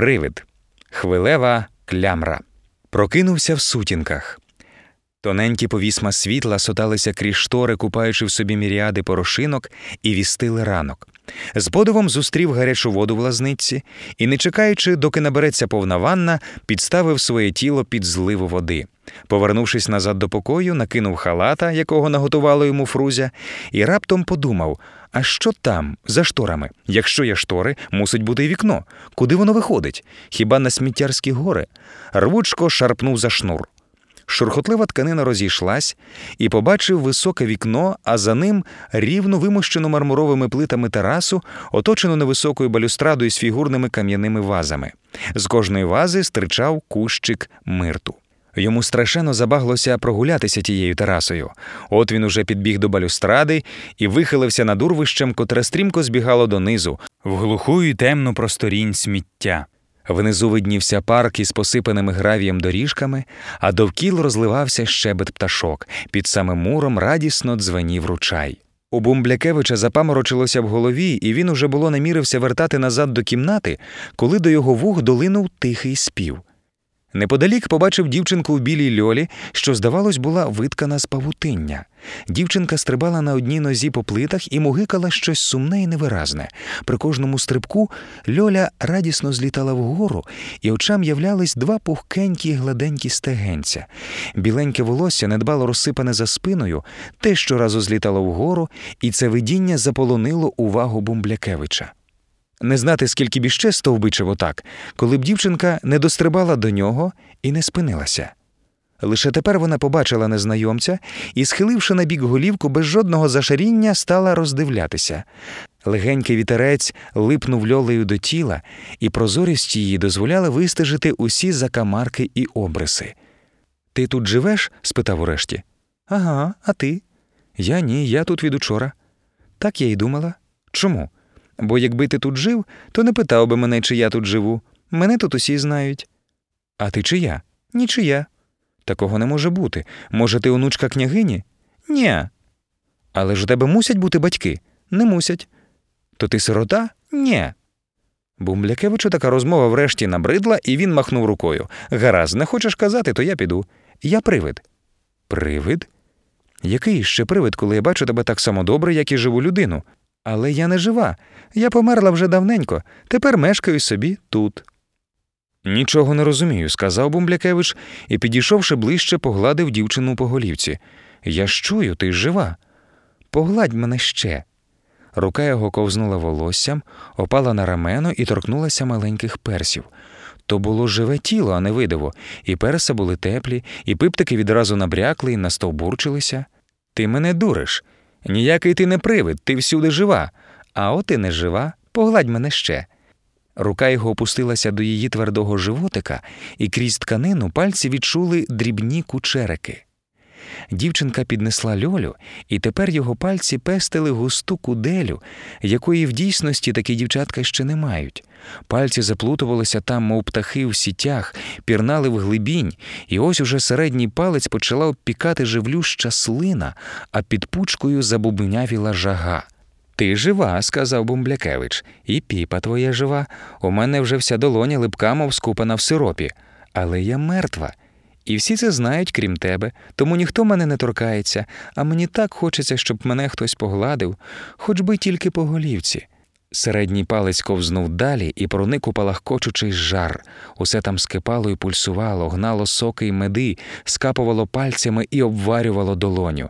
Привид. Хвилева клямра. Прокинувся в сутінках. Тоненькі повісма світла соталися крізь штори, купаючи в собі міріади порошинок, і вістили ранок. З подивом зустрів гарячу воду в лазниці і, не чекаючи, доки набереться повна ванна, підставив своє тіло під зливу води. Повернувшись назад до покою, накинув халата, якого наготувало йому Фрузя, і раптом подумав: а що там, за шторами? Якщо є штори, мусить бути й вікно. Куди воно виходить? Хіба на сміттярські гори? Рвучко шарпнув за шнур. Шурхотлива тканина розійшлась і побачив високе вікно, а за ним рівно вимощену мармуровими плитами терасу, оточену невисокою балюстрадою з фігурними кам'яними вазами. З кожної вази стричав кущик мирту. Йому страшенно забаглося прогулятися тією терасою. От він уже підбіг до балюстради і вихилився над урвищем, котре стрімко збігало донизу, в глуху і темну просторінь сміття. Внизу виднівся парк із посипаними гравієм доріжками, а довкіл розливався щебет пташок. Під самим муром радісно дзвенів ручай. У Бумблякевича запаморочилося в голові, і він уже було намірився вертати назад до кімнати, коли до його вух долинув тихий спів. Неподалік побачив дівчинку в білій льолі, що, здавалось, була виткана з павутиння. Дівчинка стрибала на одній нозі по плитах і мугикала щось сумне і невиразне. При кожному стрибку льоля радісно злітала вгору, і очам являлись два пухкенькі гладенькі стегенця. Біленьке волосся недбало розсипане за спиною, те щоразу злітало вгору, і це видіння заполонило увагу Бумблякевича. Не знати, скільки б іще стовбичив отак, коли б дівчинка не дострибала до нього і не спинилася. Лише тепер вона побачила незнайомця і, схиливши на бік голівку, без жодного зашаріння, стала роздивлятися. Легенький вітерець липнув льолею до тіла, і прозорість її дозволяла вистежити усі закамарки і обриси. Ти тут живеш? спитав урешті. Ага, а ти? Я ні, я тут від учора. Так я й думала. Чому? Бо якби ти тут жив, то не питав би мене, чи я тут живу. Мене тут усі знають. А ти чия? Нічия. Такого не може бути. Може, ти онучка княгині? Ні. Але ж у тебе мусять бути батьки? Не мусять. То ти сирота? Ні. Бумблякевичу така розмова врешті набридла, і він махнув рукою. Гаразд, не хочеш казати, то я піду. Я привид. Привид? Який ще привид, коли я бачу тебе так само добре, як і живу людину? Але я не жива. Я померла вже давненько, тепер мешкаю собі тут. Нічого не розумію, сказав Бумблякевич і, підійшовши ближче, погладив дівчину по голівці. Я ж чую, ти жива. Погладь мене ще. Рука його ковзнула волоссям, опала на рамено і торкнулася маленьких персів. То було живе тіло, а не видиво, і перса були теплі, і пиптики відразу набрякли і настовбурчилися. Ти мене дуриш. Ніякий ти не привид, ти всюди жива, а от і не жива, погладь мене ще. Рука його опустилася до її твердого животика, і крізь тканину пальці відчули дрібні кучерики. Дівчинка піднесла льолю, і тепер його пальці пестили густу куделю, якої в дійсності такі дівчатка ще не мають. Пальці заплутувалися там, мов птахи в сітях, пірнали в глибінь, і ось уже середній палець почала обпікати живлюща слина, а під пучкою забубнявіла жага. Ти жива, сказав Бумблякевич, і піпа твоя жива. У мене вже вся долоня липка, мов скупана в сиропі, але я мертва. І всі це знають, крім тебе, тому ніхто мене не торкається, а мені так хочеться, щоб мене хтось погладив, хоч би тільки по голівці. Середній палець ковзнув далі і проник у палахкочучий жар. Усе там скипало і пульсувало, гнало соки й меди, скапувало пальцями і обварювало долоню.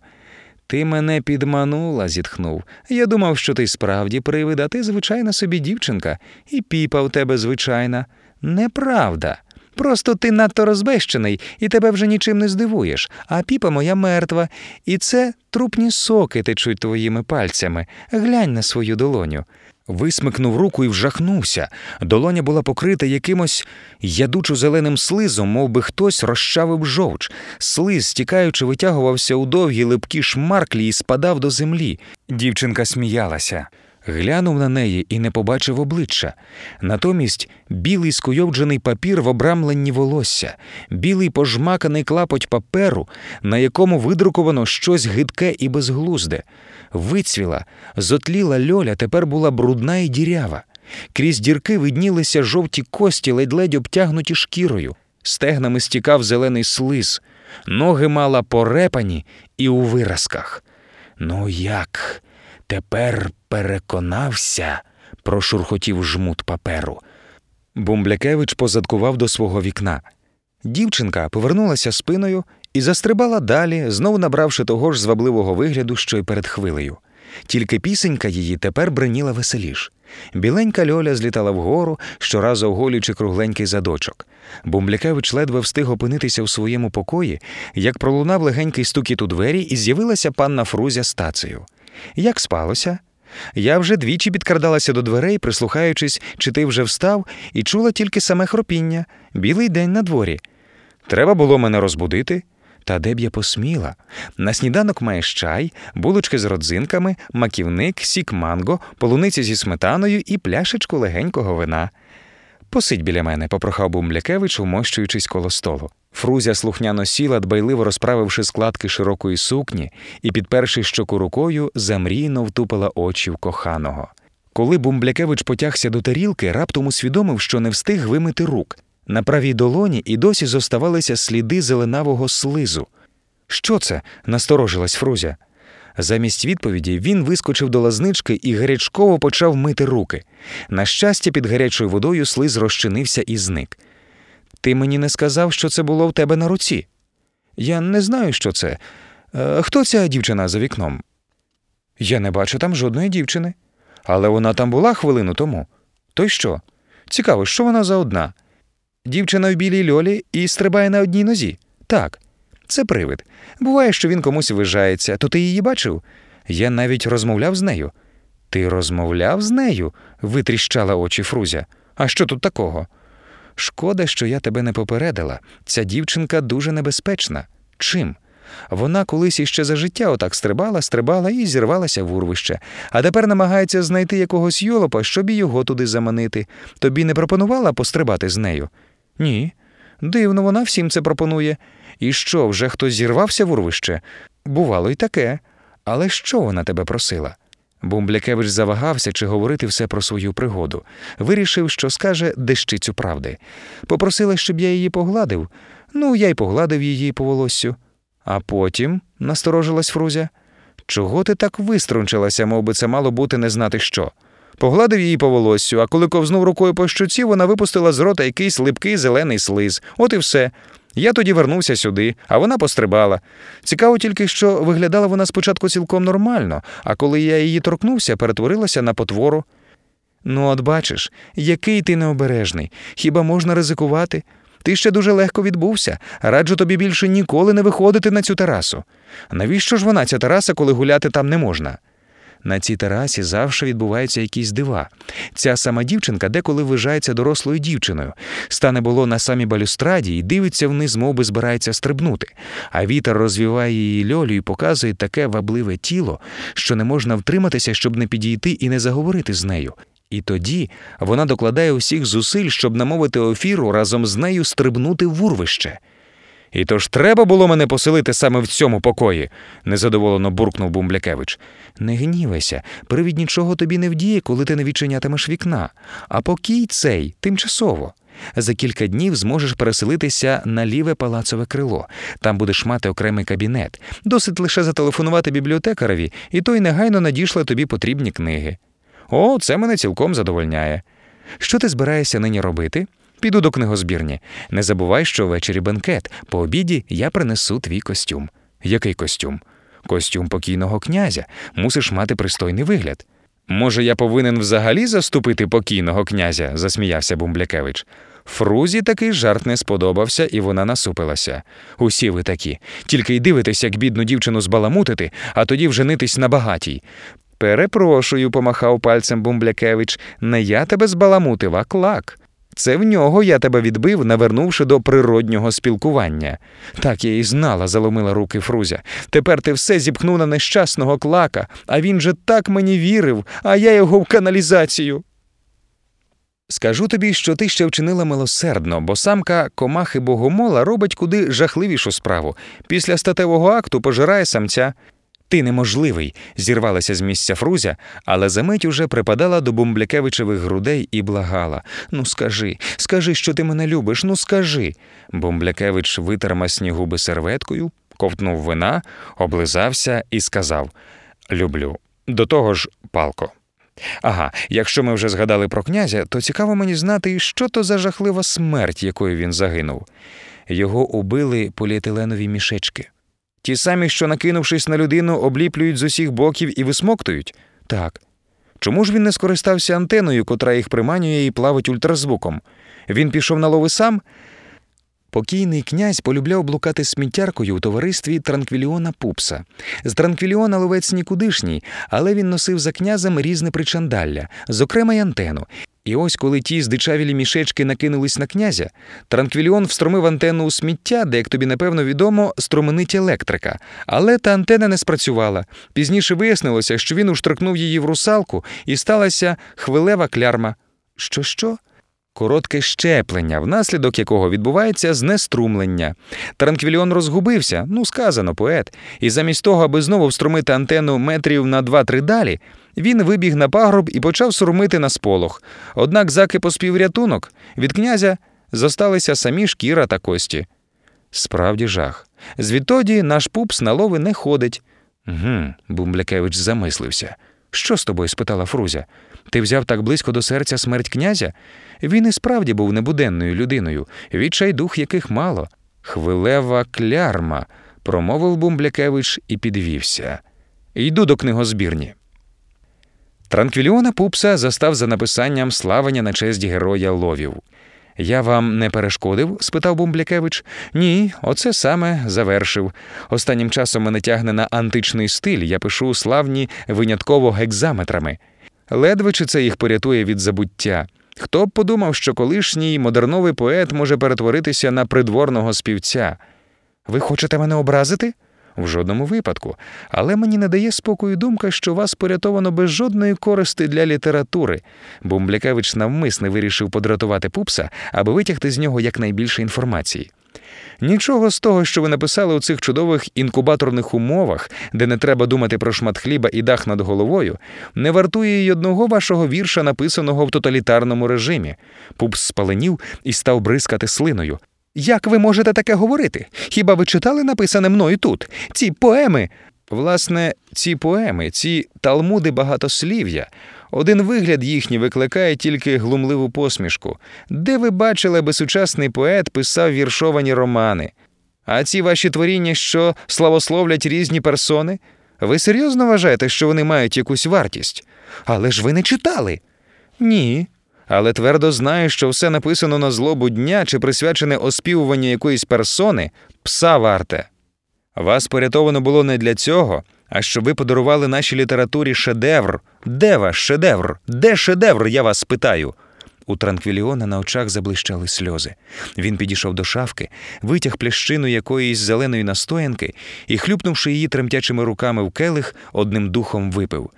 Ти мене підманула, зітхнув. Я думав, що ти справді привид, а ти звичайна собі дівчинка, і піпа у тебе звичайна. Неправда. Просто ти надто розбещений і тебе вже нічим не здивуєш, а піпа моя мертва, і це трупні соки течуть твоїми пальцями. Глянь на свою долоню. Висмикнув руку і вжахнувся. Долоня була покрита якимось ядучо зеленим слизом, мов би хтось розчавив жовч. Слиз, стікаючи, витягувався у довгі липкі шмарклі і спадав до землі. Дівчинка сміялася. Глянув на неї і не побачив обличчя. Натомість білий скуйовджений папір в обрамленні волосся, білий пожмаканий клапоть паперу, на якому видруковано щось гидке і безглузде. Вицвіла, зотліла льоля тепер була брудна і дірява. Крізь дірки виднілися жовті кості, ледь-ледь обтягнуті шкірою, стегнами стікав зелений слиз, ноги мала порепані і у виразках. Ну як? Тепер переконався, прошурхотів жмут паперу. Бумблякевич позадкував до свого вікна. Дівчинка повернулася спиною і застрибала далі, знову набравши того ж звабливого вигляду, що й перед хвилею. Тільки пісенька її тепер бриніла веселіш. Біленька льоля злітала вгору, щоразу оголюючи кругленький задочок. Бумблякевич ледве встиг опинитися в своєму покої, як пролунав легенький стукіт у двері, і з'явилася панна Фрузя з тацею. Як спалося? Я вже двічі підкрадалася до дверей, прислухаючись, чи ти вже встав, і чула тільки саме хропіння, білий день на дворі. Треба було мене розбудити. Та де б я посміла? На сніданок маєш чай, булочки з родзинками, маківник, сік манго, полуниці зі сметаною і пляшечку легенького вина. Посидь біля мене, попрохав Бумблякевич, умощуючись коло столу. Фрузя слухняно сіла, дбайливо розправивши складки широкої сукні, і, підперши щоку рукою, замрійно втупила очі в коханого. Коли Бумблякевич потягся до тарілки, раптом усвідомив, що не встиг вимити рук. На правій долоні і досі зоставалися сліди зеленавого слизу. Що це? насторожилась Фрузя. Замість відповіді він вискочив до лазнички і гарячково почав мити руки. На щастя, під гарячою водою слиз розчинився і зник. Ти мені не сказав, що це було в тебе на руці. Я не знаю, що це. Е, хто ця дівчина за вікном? Я не бачу там жодної дівчини. Але вона там була хвилину тому. То й що? Цікаво, що вона за одна? Дівчина в білій льолі і стрибає на одній нозі. Так, це привид. Буває, що він комусь вижається, то ти її бачив? Я навіть розмовляв з нею. Ти розмовляв з нею? витріщала очі Фрузя. А що тут такого? Шкода, що я тебе не попередила. Ця дівчинка дуже небезпечна. Чим? Вона колись іще за життя отак стрибала, стрибала і зірвалася в урвище, а тепер намагається знайти якогось йолопа, щоб його туди заманити. Тобі не пропонувала пострибати з нею? Ні. Дивно, вона всім це пропонує. І що, вже хтось зірвався в урвище? Бувало й таке. Але що вона тебе просила? Бумблякевич завагався, чи говорити все про свою пригоду. Вирішив, що скаже дещицю правди. Попросила, щоб я її погладив. Ну, я й погладив її по волоссю. А потім, насторожилась Фрузя, чого ти так виструнчилася, мов би це мало бути не знати що? Погладив її по волоссю, а коли ковзнув рукою по щуці, вона випустила з рота якийсь липкий зелений слиз. От і все. Я тоді вернувся сюди, а вона пострибала. Цікаво тільки, що виглядала вона спочатку цілком нормально, а коли я її торкнувся, перетворилася на потвору. Ну, от бачиш, який ти необережний, хіба можна ризикувати? Ти ще дуже легко відбувся, раджу тобі більше ніколи не виходити на цю терасу. Навіщо ж вона ця тераса, коли гуляти там не можна? На цій терасі завжди відбуваються якісь дива. Ця сама дівчинка деколи вважається дорослою дівчиною, стане було на самій балюстраді і дивиться вниз, мов би збирається стрибнути. А вітер розвіває її льолю і показує таке вабливе тіло, що не можна втриматися, щоб не підійти і не заговорити з нею. І тоді вона докладає усіх зусиль, щоб намовити офіру разом з нею стрибнути в урвище. І то ж треба було мене поселити саме в цьому покої, незадоволено буркнув Бумблякевич. Не гнівайся, привід нічого тобі не вдіє, коли ти не відчинятимеш вікна, а покій цей тимчасово. За кілька днів зможеш переселитися на ліве палацове крило. Там будеш мати окремий кабінет. Досить лише зателефонувати бібліотекарові, і той негайно надішле тобі потрібні книги. О, це мене цілком задовольняє. Що ти збираєшся нині робити? Піду до книгозбірні. Не забувай, що ввечері бенкет. По обіді я принесу твій костюм. Який костюм? Костюм покійного князя. Мусиш мати пристойний вигляд. Може, я повинен взагалі заступити покійного князя? засміявся Бумблякевич. Фрузі такий жарт не сподобався, і вона насупилася. Усі ви такі, тільки й дивитесь, як бідну дівчину збаламутити, а тоді вженитись на багатій. Перепрошую, помахав пальцем Бумблякевич, не я тебе збаламутив, а клак. Це в нього я тебе відбив, навернувши до природнього спілкування. Так я і знала, заломила руки Фрузя. Тепер ти все зіпхнув на нещасного клака, а він же так мені вірив, а я його в каналізацію. Скажу тобі, що ти ще вчинила милосердно, бо самка комахи богомола робить куди жахливішу справу. Після статевого акту пожирає самця. Ти неможливий, зірвалася з місця Фрузя, але за мить уже припадала до Бумблякевичевих грудей і благала Ну, скажи, скажи, що ти мене любиш, ну скажи. Бумблякевич витер масні губи серветкою, ковтнув вина, облизався і сказав Люблю. До того ж, палко. Ага, якщо ми вже згадали про князя, то цікаво мені знати, що то за жахлива смерть, якою він загинув. Його убили поліетиленові мішечки. Ті самі, що, накинувшись на людину, обліплюють з усіх боків і висмоктують? Так. Чому ж він не скористався антеною, котра їх приманює і плавить ультразвуком? Він пішов на лови сам? Покійний князь полюбляв блукати сміттяркою у товаристві Транквіліона Пупса. З Транквіліона ловець нікудишній, але він носив за князем різне причандалля, зокрема й антену. І ось коли ті здичавілі мішечки накинулись на князя, Транквіліон встромив антенну у сміття, де, як тобі напевно відомо, струменить електрика. Але та антена не спрацювала. Пізніше вияснилося, що він уштрикнув її в русалку, і сталася хвилева клярма. Що що? Коротке щеплення, внаслідок якого відбувається знеструмлення. Транквіліон розгубився, ну сказано, поет, і замість того, аби знову встромити антенну метрів на 2-3 далі, він вибіг на пагроб і почав сурмити на сполох. Однак заки поспів рятунок, від князя зосталися самі шкіра та кості. Справді жах. Звідтоді наш пупс на лови не ходить. Гм, Бумблякевич замислився. Що з тобою? спитала Фрузя. Ти взяв так близько до серця смерть князя? Він і справді був небуденною людиною, відчайдух яких мало. Хвилева клярма, промовив Бумблякевич і підвівся. Йду до книгозбірні. Транквіліона Пупса застав за написанням славення на честь героя ловів. Я вам не перешкодив? спитав Бумблякевич. Ні, оце саме завершив. Останнім часом мене тягне на античний стиль, я пишу славні винятково гекзаметрами. Ледве чи це їх порятує від забуття. Хто б подумав, що колишній модерновий поет може перетворитися на придворного співця? Ви хочете мене образити? В жодному випадку, але мені не дає спокою думка, що вас порятовано без жодної користи для літератури. Бумблякевич навмисне вирішив подратувати пупса, аби витягти з нього якнайбільше інформації. Нічого з того, що ви написали у цих чудових інкубаторних умовах, де не треба думати про шмат хліба і дах над головою, не вартує й одного вашого вірша, написаного в тоталітарному режимі. Пупс спаленів і став бризкати слиною. Як ви можете таке говорити? Хіба ви читали написане мною тут? Ці поеми. Власне, ці поеми, ці талмуди багатослів'я, один вигляд їхній викликає тільки глумливу посмішку. Де ви бачили, аби сучасний поет писав віршовані романи? А ці ваші творіння, що славословлять різні персони? Ви серйозно вважаєте, що вони мають якусь вартість? Але ж ви не читали? Ні але твердо знаю, що все написано на злобу дня чи присвячене оспівуванню якоїсь персони, пса варте. Вас порятовано було не для цього, а щоб ви подарували нашій літературі шедевр. Де ваш шедевр? Де шедевр? Я вас питаю. У Транквіліона на очах заблищали сльози. Він підійшов до шафки, витяг плящину якоїсь зеленої настоянки і, хлюпнувши її тремтячими руками в келих, одним духом випив.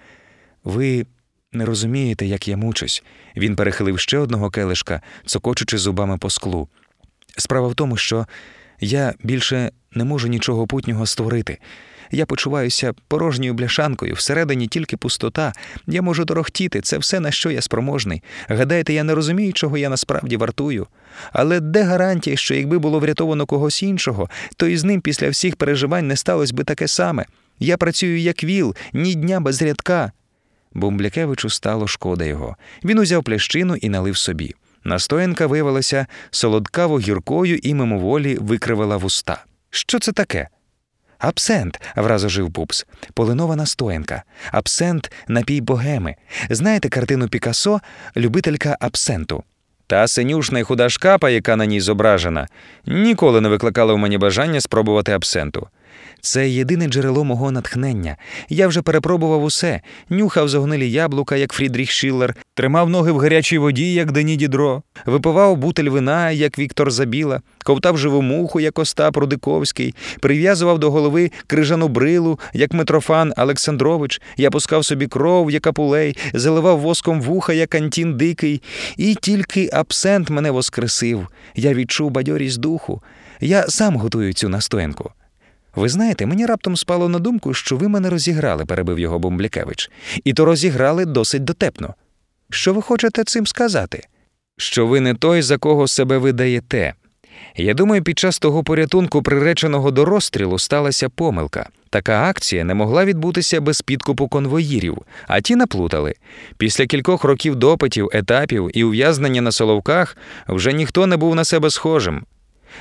Ви не розумієте, як я мучусь. Він перехилив ще одного келишка, цокочучи зубами по склу. Справа в тому, що я більше не можу нічого путнього створити. Я почуваюся порожньою бляшанкою, всередині тільки пустота. Я можу торохтіти, це все, на що я спроможний. Гадаєте, я не розумію, чого я насправді вартую. Але де гарантія, що якби було врятовано когось іншого, то і з ним після всіх переживань не сталося би таке саме. Я працюю як віл, ні дня без рядка. Бумблякевичу стало шкода його. Він узяв плящину і налив собі. Настоянка виявилася солодкаво гіркою і мимоволі викривила вуста. Що це таке? Абсент, враз ожив пупс. Полинова настоянка. Абсент напій богеми. Знаєте картину Пікассо любителька абсенту. Та синюшна й худа шкапа, яка на ній зображена, ніколи не викликала в мені бажання спробувати абсенту. Це єдине джерело мого натхнення. Я вже перепробував усе, нюхав зогнилі яблука, як Фрідріх Шиллер, тримав ноги в гарячій воді, як Дені Дідро, випивав бутель вина, як Віктор Забіла, ковтав живу муху, як Остап Рудиковський, прив'язував до голови крижану брилу, як Митрофан Олександрович, я пускав собі кров, як Апулей, заливав воском вуха, як Антін Дикий, і тільки абсент мене воскресив. Я відчув бадьорість духу. Я сам готую цю настоянку. Ви знаєте, мені раптом спало на думку, що ви мене розіграли, перебив його Бумблякевич. І то розіграли досить дотепно. Що ви хочете цим сказати? Що ви не той, за кого себе видаєте. Я думаю, під час того порятунку, приреченого до розстрілу, сталася помилка. Така акція не могла відбутися без підкупу конвоїрів, а ті наплутали. Після кількох років допитів, етапів і ув'язнення на соловках вже ніхто не був на себе схожим.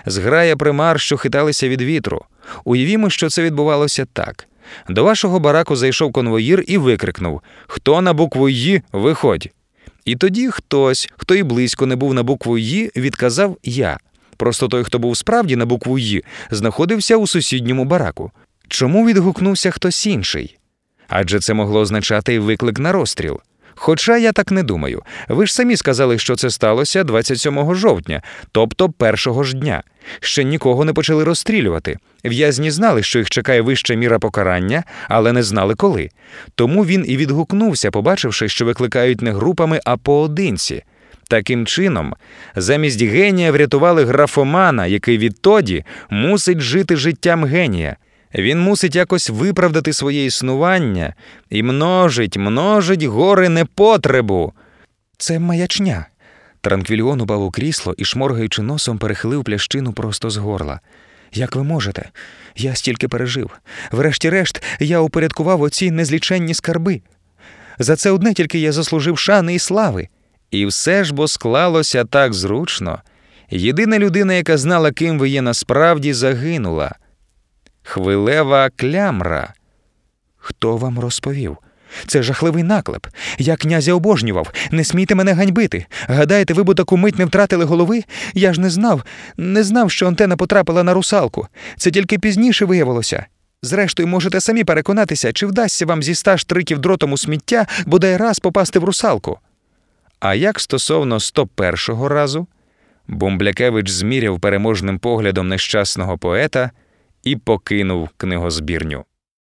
Зграя примар, що хиталися від вітру. Уявімо, що це відбувалося так. До вашого бараку зайшов конвоїр і викрикнув Хто на букву «Ї, виходь. І тоді хтось, хто і близько не був на букву «Ї», відказав Я. Просто той, хто був справді на букву «Ї», знаходився у сусідньому бараку. Чому відгукнувся хтось інший? Адже це могло означати виклик на розстріл. Хоча я так не думаю. Ви ж самі сказали, що це сталося 27 жовтня, тобто першого ж дня. Ще нікого не почали розстрілювати. В'язні знали, що їх чекає вища міра покарання, але не знали коли. Тому він і відгукнувся, побачивши, що викликають не групами, а поодинці. Таким чином, замість генія врятували графомана, який відтоді мусить жити життям генія. Він мусить якось виправдати своє існування і множить, множить гори непотребу. Це маячня. Транквільон упав у крісло і, шморгаючи носом, перехилив плящину просто з горла. Як ви можете? Я стільки пережив. Врешті-решт, я упорядкував оці незліченні скарби. За це одне тільки я заслужив шани і слави. І все ж бо склалося так зручно. Єдина людина, яка знала, ким ви є насправді, загинула. Хвилева клямра. Хто вам розповів? Це жахливий наклеп. Я князя обожнював. Не смійте мене ганьбити. Гадаєте, ви б таку мить не втратили голови? Я ж не знав, не знав, що антена потрапила на русалку. Це тільки пізніше виявилося. Зрештою, можете самі переконатися, чи вдасться вам зі ста штриків дротом у сміття бодай раз попасти в русалку. А як стосовно 101-го разу, Бумблякевич зміряв переможним поглядом нещасного поета і покинув книгозбірню.